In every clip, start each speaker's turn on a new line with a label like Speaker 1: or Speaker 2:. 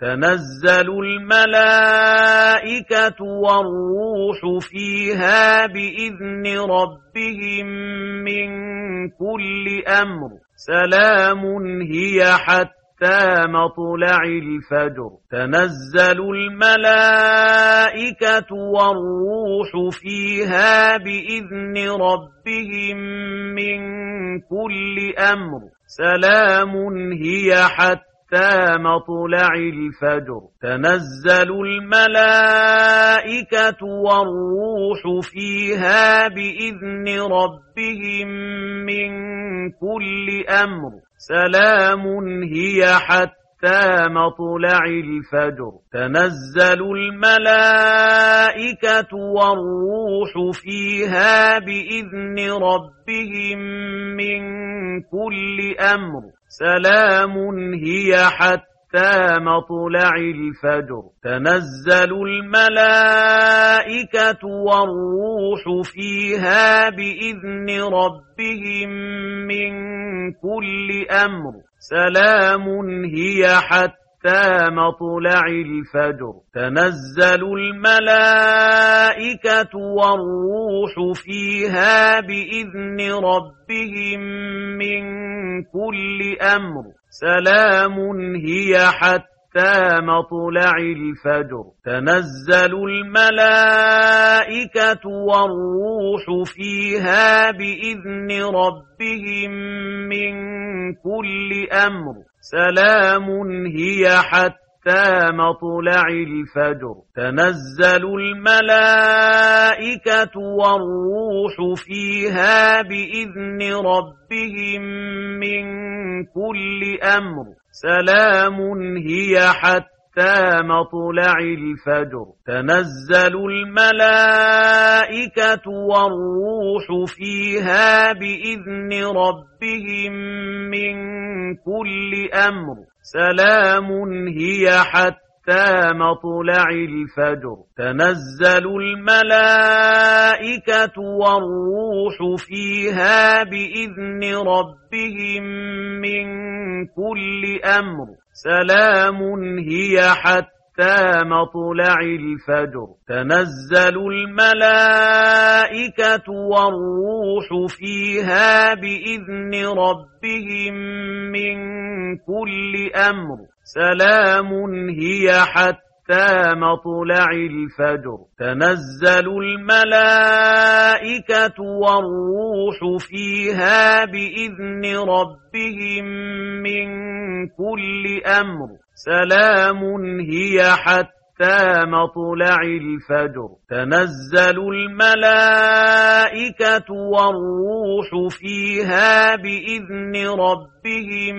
Speaker 1: تنزل الملائكة والروح فيها بإذن ربهم من كل أمر. سلام هي حتى حتى مطلع الفجر. تنزل الملائكة والروح فيها بإذن ربهم من كل أمر. سلام هي حتى مطلع الفجر تنزل الملائكة والروح فيها بإذن ربهم من كل أمر سلام هي حتى مطلع الفجر تنزل الملائكة والروح فيها بإذن ربهم من كل أمر سلام هي حتى مطلع الفجر. تنزل الملائكة والروح فيها بإذن ربهم من كل أمر. سلام هي حتى مطلع الفجر. تنزل الملائكة والروح فيها بإذن ربهم من كل أمر. سلام هي حتى حتى مطلع الفجر. تنزل الملائكة والروح فيها بإذن ربهم من كل أمر. سلام هي حتى مطلع الفجر. تنزل الملائكة والروح فيها بإذن ربهم من كل أمر. سلام هي حتى مطلع الفجر. تنزل الملائكة والروح فيها بإذن ربهم من كل أمر. سلام هي حتى حتى مطلع الفجر تنزل الملائكة والروح فيها بإذن ربهم من كل أمر سلام هي حتى مطلع الفجر تنزل الملائكة والروح فيها بإذن ربهم من كل أمر سلام هي حتى مطلع الفجر. تنزل الملائكة والروح فيها بإذن ربهم من كل أمر. سلام هي حتى حتى مطلع الفجر تنزل الملائكة والروح فيها بإذن ربهم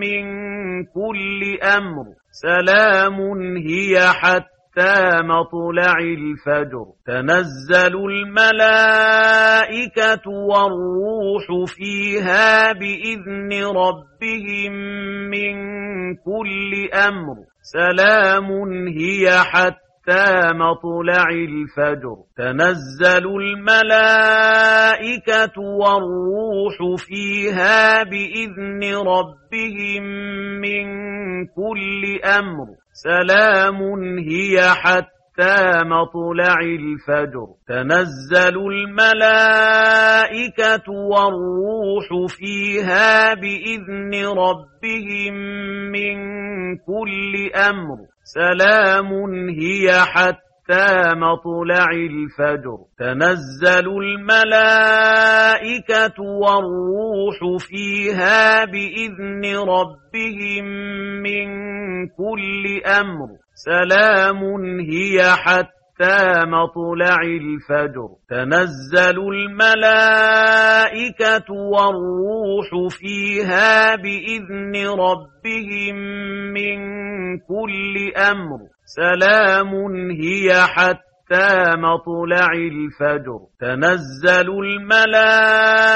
Speaker 1: من كل أمر سلام هي حتى مطلع الفجر تنزل الملائكة والروح فيها بإذن ربهم من كل أمر سلام هي حتى مطلع الفجر. تنزل الملائكة والروح فيها بإذن ربهم من كل أمر. سلام هي حتى مطلع الفجر. تنزل الملائكة والروح فيها بإذن ربهم من كل أمر. سلام هي حتى مطلع الفجر. تنزل الملائكة والروح فيها بإذن ربهم من كل أمر. سلام هي حتى مطلع الفجر. تنزل الملائكة والروح فيها بإذن ربهم من كل أمر. سلام هي حتى مطلع الفجر. تنزل الملائكة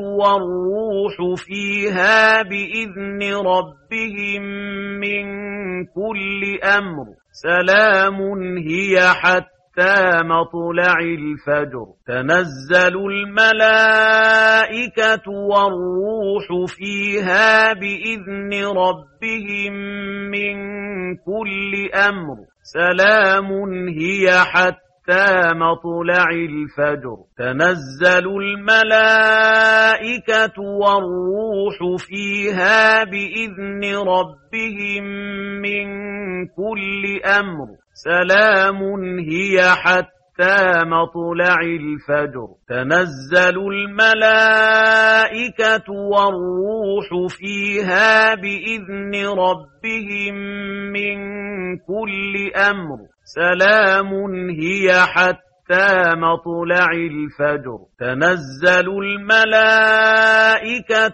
Speaker 1: والروح فيها بإذن ربهم من كل أمر. سلام هي حتى حتى مطلع الفجر. تنزل الملائكة والروح فيها بإذن ربهم من كل أمر. سلام هي حتى مطلع الفجر. تنزل الملائكة والروح فيها بإذن ربهم من كل أمر. سلام هي حتى مطلع الفجر تنزل الملائكة والروح فيها بإذن ربهم من كل أمر سلام هي حتى مطلع الفجر تنزل الملائكة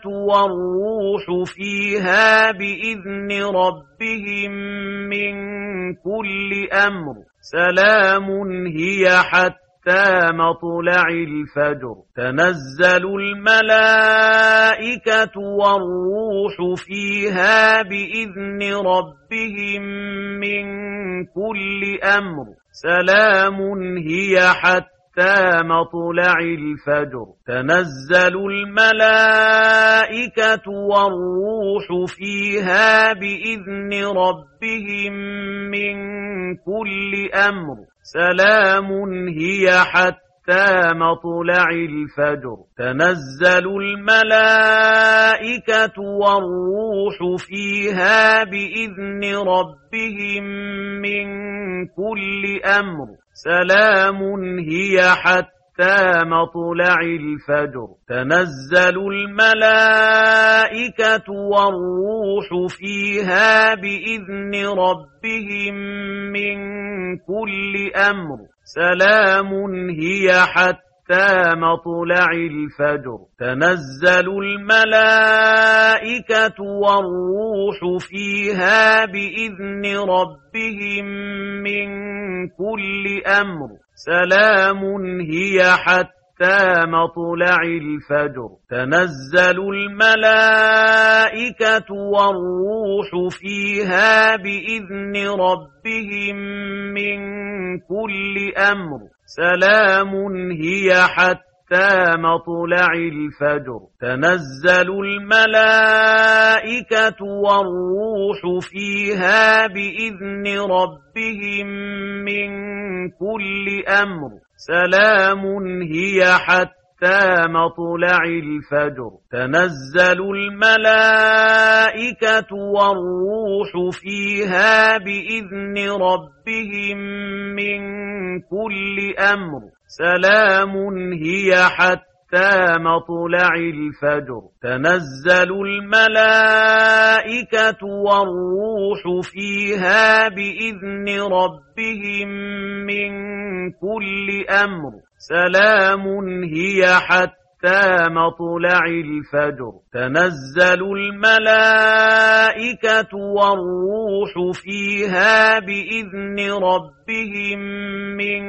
Speaker 1: والروح فيها بإذن ربهم من كل أمر سلام هي حتى مطلع الفجر. تنزل الملائكة والروح فيها بإذن ربهم من كل أمر. سلام هي حتى مطلع الفجر. تنزل الملائكة والروح فيها بإذن ربهم من كل أمر. سلام هي حتى مطلع الفجر. تنزل الملائكة والروح فيها بإذن ربهم من كل أمر. سلام هي حتى مطلع الفجر. تنزل الملائكة والروح فيها بإذن ربهم من كل أمر. سلام هي حتى مطلع الفجر تنزل الملائكة والروح فيها بإذن ربهم من كل أمر سلام هي حتى مطلع الفجر تنزل الملائكة والروح فيها بإذن ربهم من كل أمر سلام هي حتى مطلع الفجر. تنزل الملائكة والروح فيها بإذن ربهم من كل أمر. سلام هي حتى مطلع الفجر. تنزل الملائكة والروح فيها بإذن ربهم من كل أمر. سلام هي حتى مطلع الفجر. تنزل الملائكة والروح فيها بإذن ربهم من كل أمر. سلام هي حتى مطلع الفجر. تنزل الملائكة والروح فيها بإذن ربهم من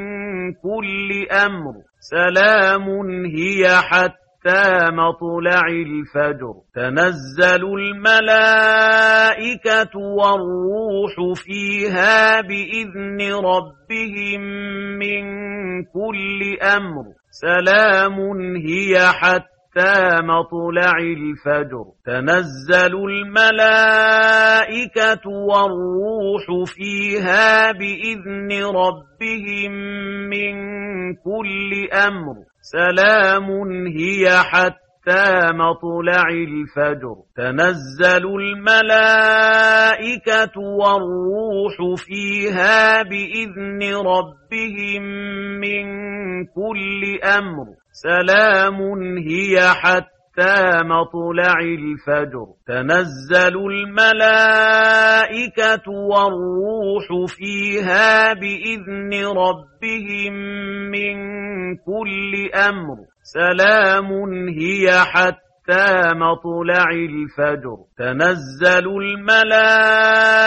Speaker 1: كل أمر. سلام هي حتى مطلع الفجر. تنزل الملائكة والروح فيها بإذن ربهم من كل أمر. سلام هي حتى مطلع الفجر. تنزل الملائكة والروح فيها بإذن ربهم من كل أمر. سلام هي حتى مطلع الفجر. تنزل الملائكة والروح فيها بإذن ربهم من كل أمر. سلام هي حتى مطلع الفجر. تنزل الملائكة والروح فيها بإذن ربهم من كل أمر. سلام هي حتى مطلع الفجر. تنزل الملائكة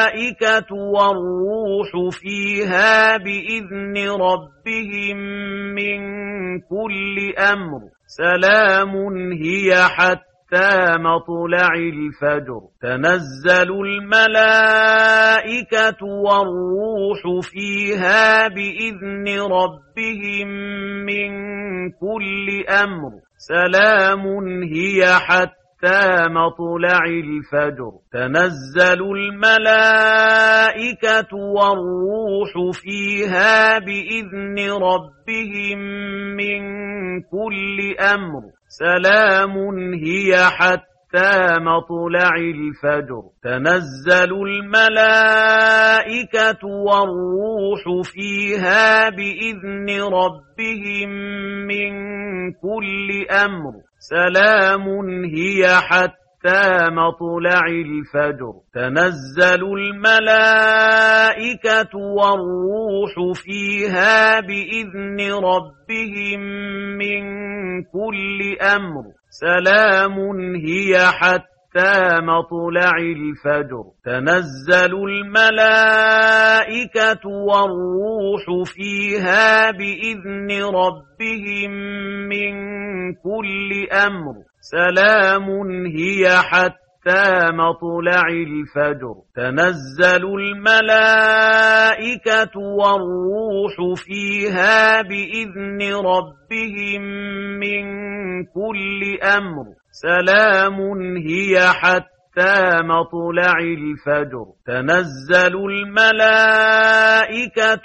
Speaker 1: والروح فيها بإذن ربهم من كل أمر سلام هي حتى مطلع الفجر تنزل الملائكة والروح فيها بإذن ربهم من كل أمر سلام هي حتى حتى مطلع الفجر تنزل الملائكة والروح فيها بإذن ربهم من كل أمر سلام هي حتى مطلع الفجر تنزل الملائكة والروح فيها بإذن ربهم من كل أمر سلام هي حتى مطلع الفجر تنزل الملائكة والروح فيها بإذن ربهم من كل أمر سلام هي حتى مطلع الفجر. تنزل الملائكة والروح فيها بإذن ربهم من كل أمر. سلام هي حتى مطلع الفجر. تنزل الملائكة والروح فيها بإذن ربهم من كل أمر. سلام هي حتى مطلع الفجر. تنزل الملائكة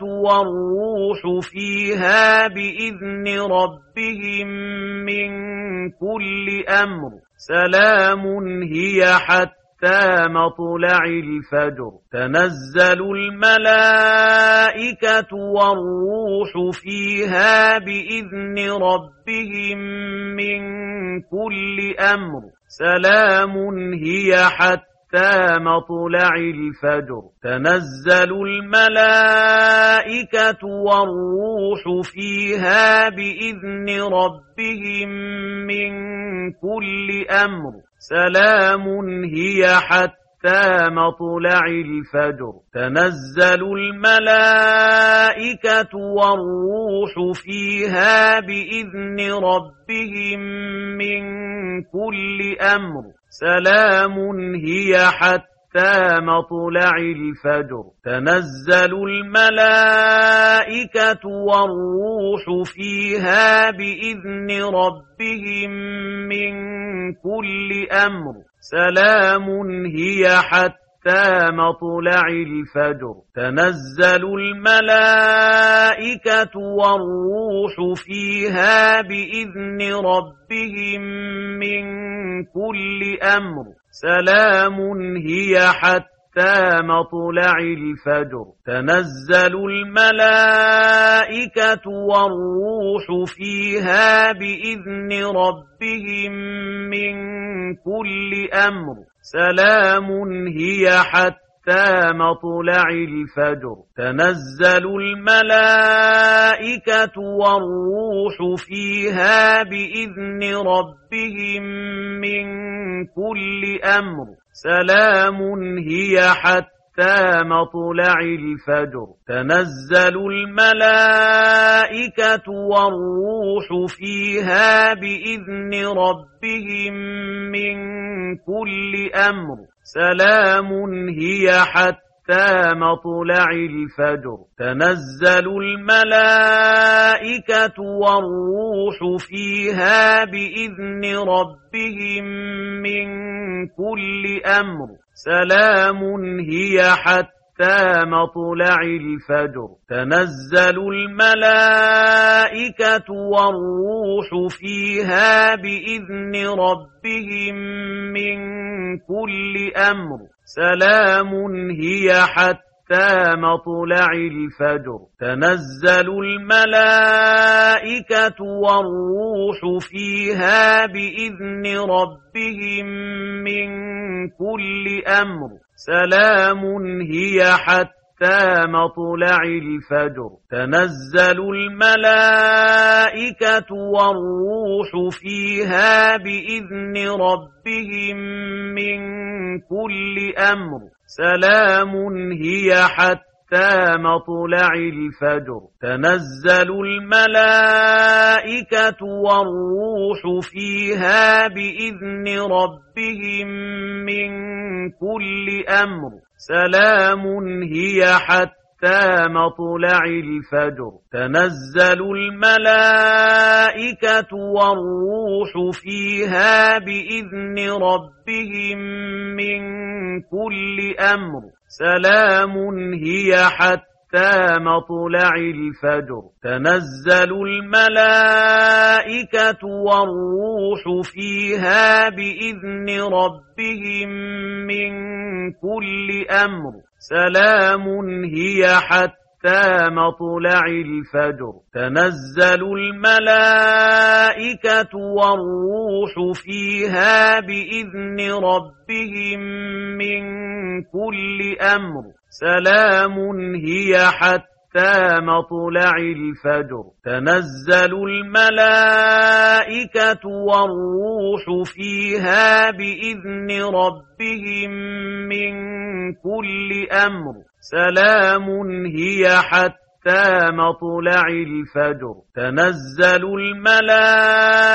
Speaker 1: والروح فيها بإذن ربهم من كل أمر. سلام هي حتى مطلع الفجر. تنزل الملائكة والروح فيها بإذن ربهم من كل أمر. سلام هي حتى مطلع الفجر. تنزل الملائكة والروح فيها بإذن ربهم من كل أمر. سلام هي حتى مطلع الفجر. تنزل الملائكة والروح فيها بإذن ربهم من كل أمر. سلام هي حتى مطلع الفجر. تنزل الملائكة والروح فيها بإذن ربهم من كل أمر. سلام هي حتى مطلع الفجر تنزل الملائكة والروح فيها بإذن ربهم من كل أمر سلام هي حتى مطلع الفجر تنزل الملائكة والروح فيها بإذن ربهم من كل أمر سلام هي حتى مطلع الفجر. تنزل الملائكة والروح فيها بإذن ربهم من كل أمر. سلام هي حتى مطلع الفجر. تنزل الملائكة والروح فيها بإذن ربهم من كل أمر. سلام هي حتى مطلع الفجر تنزل الملائكة والروح فيها بإذن ربهم من كل أمر سلام هي حتى مطلع الفجر تنزل الملائكة والروح فيها بإذن ربهم من كل أمر سلام هي حتى مطلع الفجر. تنزل الملائكة والروح فيها بإذن ربهم من كل أمر. سلام هي حتى مطلع الفجر تنزل الملائكة والروح فيها بإذن ربهم من كل أمر سلام هي حتى حتى مطلع الفجر تنزل الملائكة والروح فيها بإذن ربهم من كل أمر سلام هي حتى مطلع الفجر. تنزل الملائكة والروح فيها بإذن ربهم من كل أمر. سلام هي حتى مطلع الفجر تنزل الملائكة والروح فيها بإذن ربهم من كل أمر سلام هي حتى مطلع الفجر تنزل الملائكة والروح فيها بإذن ربهم من كل أمر سلام هي حتى مطلع الفجر. تنزل الملائكة والروح فيها بإذن ربهم من كل أمر. سلام هي حتى مطلع الفجر. تنزل الملائكة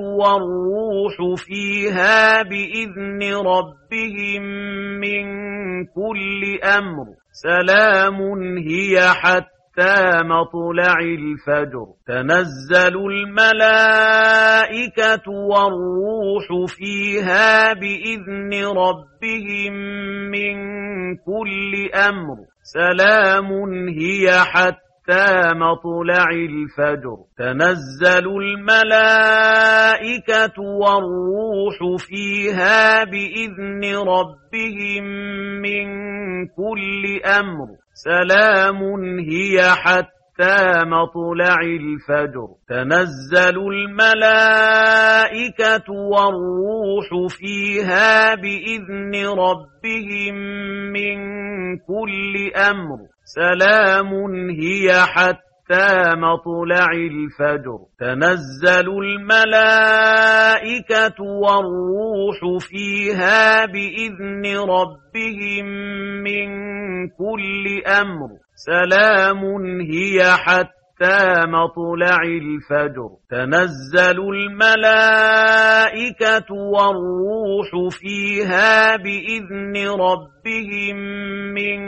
Speaker 1: والروح فيها بإذن ربهم من كل أمر. سلام هي حتى مطلع الفجر. تنزل الملائكة والروح فيها بإذن ربهم من كل أمر. سلام هي حتى مطلع الفجر. تنزل الملائكة والروح فيها بإذن ربهم من كل أمر. سلام هي حتى مطلع الفجر تنزل الملائكة والروح فيها بإذن ربهم من كل أمر سلام هي حتى مطلع الفجر تنزل الملائكة والروح فيها بإذن ربهم من كل أمر سلام هي حتى مطلع الفجر. تنزل الملائكة والروح فيها بإذن ربهم من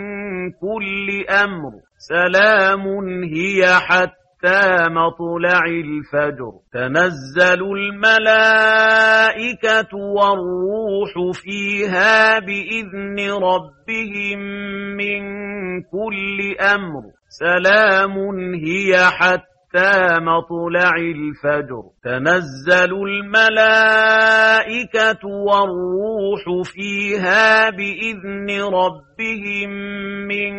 Speaker 1: كل أمر. سلام هي حتى حتى مطلع الفجر. تنزل الملائكة والروح فيها بإذن ربهم من كل أمر. سلام هي حتى مطلع الفجر. تنزل الملائكة والروح فيها بإذن ربهم من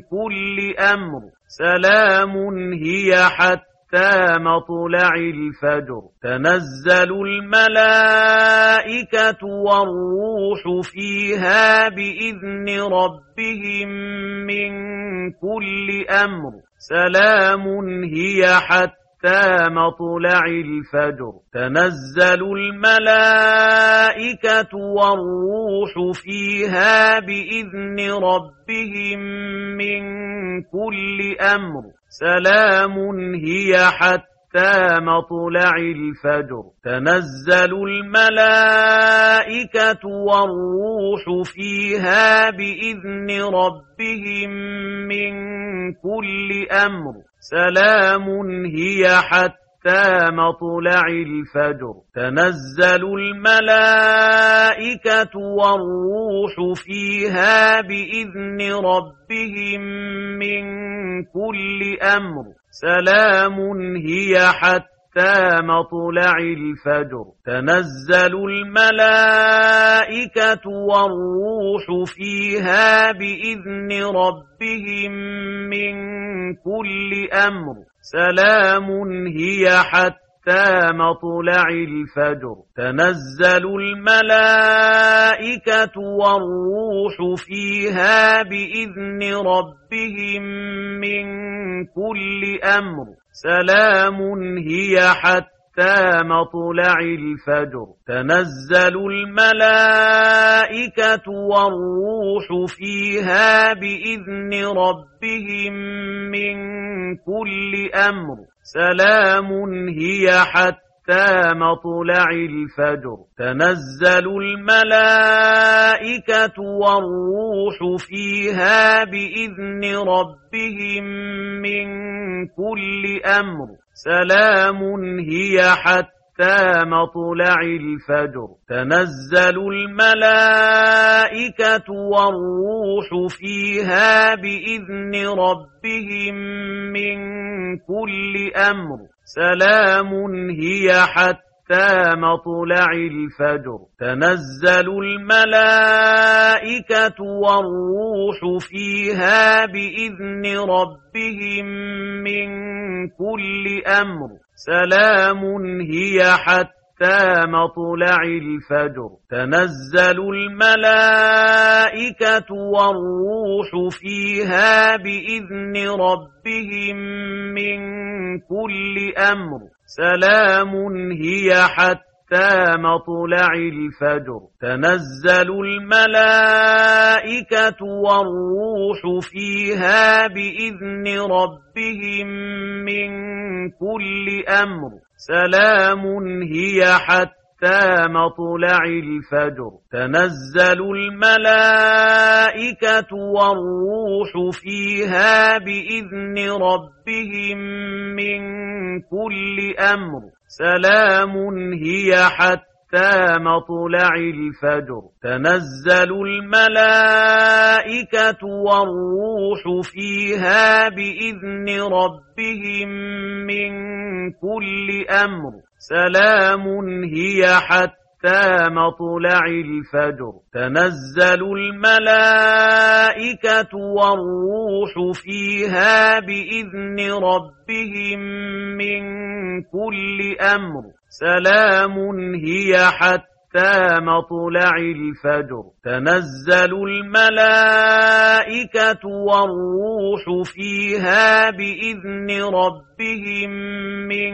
Speaker 1: كل أمر. سلام هي حتى مطلع الفجر. تنزل الملائكة والروح فيها بإذن ربهم من كل أمر. سلام هي حتى حتى مطلع الفجر. تنزل الملائكة والروح فيها بإذن ربهم من كل أمر. سلام هي حتى مطلع الفجر تنزل الملائكة والروح فيها بإذن ربهم من كل أمر سلام هي حتى مطلع الفجر تنزل الملائكة والروح فيها بإذن ربهم من كل أمر سلام هي حتى مطلع الفجر. تنزل الملائكة والروح فيها بإذن ربهم من كل أمر. سلام هي حتى مطلع الفجر تنزل الملائكة والروح فيها بإذن ربهم من كل أمر سلام هي حتى حتى مطلع الفجر تنزل الملائكة والروح فيها بإذن ربهم من كل أمر سلام هي حتى مطلع الفجر. تنزل الملائكة والروح فيها بإذن ربهم من كل أمر. سلام هي حتى مطلع الفجر. تنزل الملائكة والروح فيها بإذن ربهم من كل أمر. سلام هي حتى مطلع الفجر. تنزل الملائكة والروح فيها بإذن ربهم من كل أمر. سلام هي حتى مطلع الفجر. تنزل الملائكة والروح فيها بإذن ربهم من كل أمر. سلام هي حتى مطلع الفجر. تنزل الملائكة والروح فيها بإذن ربهم من كل أمر. سلام هي حتى مطلع الفجر. تنزل الملائكة والروح فيها بإذن ربهم من كل أمر. سلام هي حتى مطلع الفجر. تنزل الملائكة والروح فيها بإذن ربهم من كل أمر. سلام هي حتى مطلع الفجر تنزل الملائكة والروح فيها بإذن ربهم من كل أمر سلام هي حتى مطلع الفجر تنزل الملائكة والروح فيها بإذن ربهم من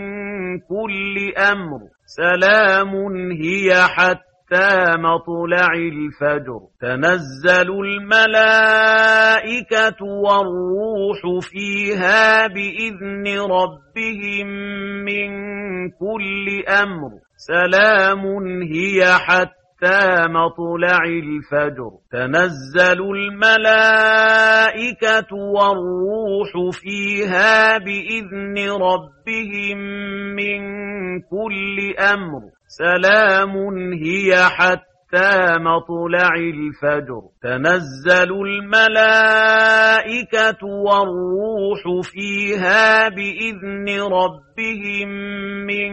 Speaker 1: كل أمر سلام هي حتى مطلع الفجر. تنزل الملائكة والروح فيها بإذن ربهم من كل أمر. سلام هي حتى مطلع الفجر. تنزل الملائكة والروح فيها بإذن ربهم من كل أمر. سلام هي حتى مطلع الفجر. تنزل الملائكة والروح فيها بإذن ربهم من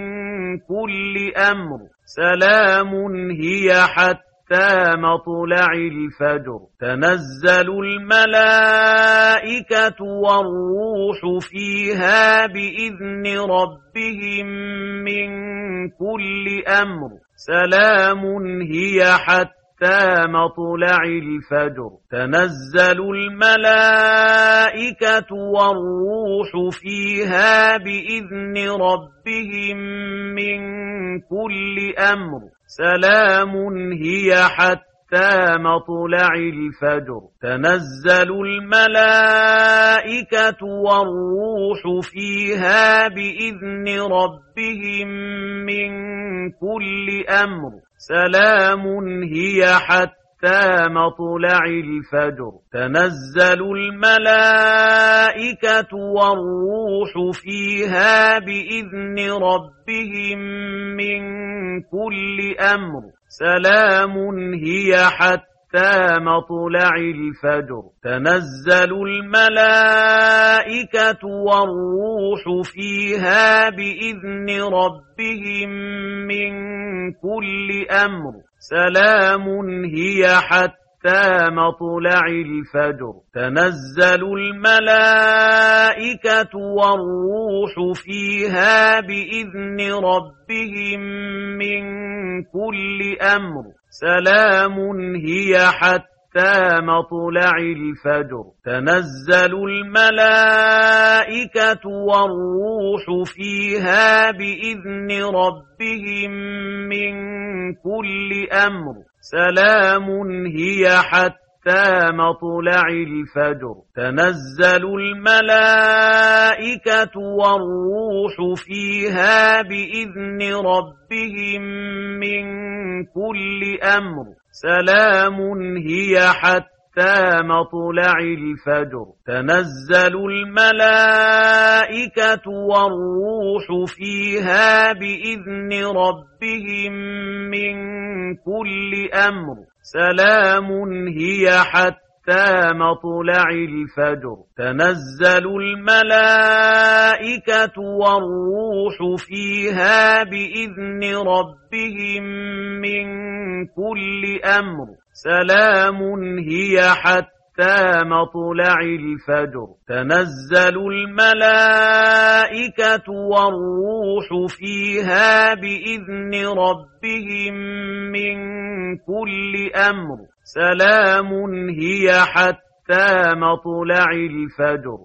Speaker 1: كل أمر. سلام هي حتى مطلع الفجر. تنزل الملائكة والروح فيها بإذن ربهم من كل أمر. سلام هي حتى مطلع الفجر. تنزل الملائكة والروح فيها بإذن ربهم من كل أمر. سلام هي حتى مطلع الفجر تنزل الملائكة والروح فيها بإذن ربهم من كل أمر سلام هي حتى مطلع الفجر تنزل الملائكة والروح فيها بإذن ربهم من كل أمر سلام هي حتى مطلع الفجر. تنزل الملائكة والروح فيها بإذن ربهم من كل أمر. سلام هي حتى مطلع الفجر. تنزل الملائكة والروح فيها بإذن ربهم من كل أمر. سلام هي حتى حتى مطلع الفجر. تنزل الملائكة والروح فيها بإذن ربهم من كل أمر. سلام هي حتى مطلع الفجر. تنزل الملائكة والروح فيها بإذن ربهم من كل أمر. سلام هي حتى مطلع الفجر تنزل الملائكة والروح فيها بإذن ربهم من كل أمر سلام هي حتى مطلع الفجر تنزل الملائكة والروح فيها بإذن ربهم من كل أمر سلام هي حتى مطلع الفجر. تنزل الملائكة والروح فيها بإذن ربهم من كل أمر. سلام هي حتى مطلع الفجر.